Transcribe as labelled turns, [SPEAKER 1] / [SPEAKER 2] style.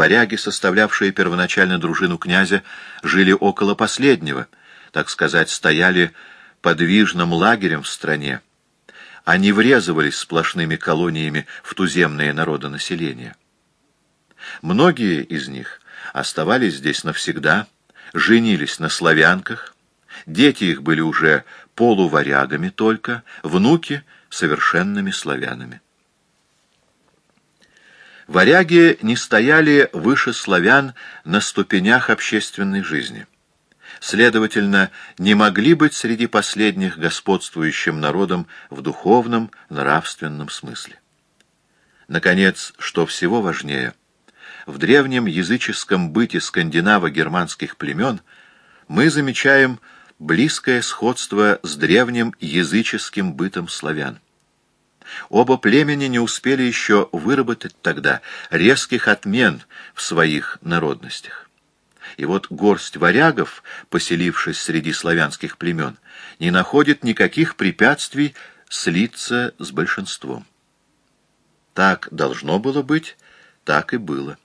[SPEAKER 1] Варяги, составлявшие первоначально дружину князя, жили около последнего, так сказать, стояли подвижным лагерем в стране. Они врезывались сплошными колониями в туземное народонаселение. Многие из них оставались здесь навсегда, женились на славянках, дети их были уже полуварягами только, внуки — совершенными славянами. Варяги не стояли выше славян на ступенях общественной жизни. Следовательно, не могли быть среди последних господствующим народом в духовном, нравственном смысле. Наконец, что всего важнее, в древнем языческом быте скандинаво-германских племен мы замечаем близкое сходство с древним языческим бытом славян. Оба племени не успели еще выработать тогда резких отмен в своих народностях. И вот горсть варягов, поселившись среди славянских племен, не находит никаких препятствий слиться с большинством. Так должно было быть, так и было.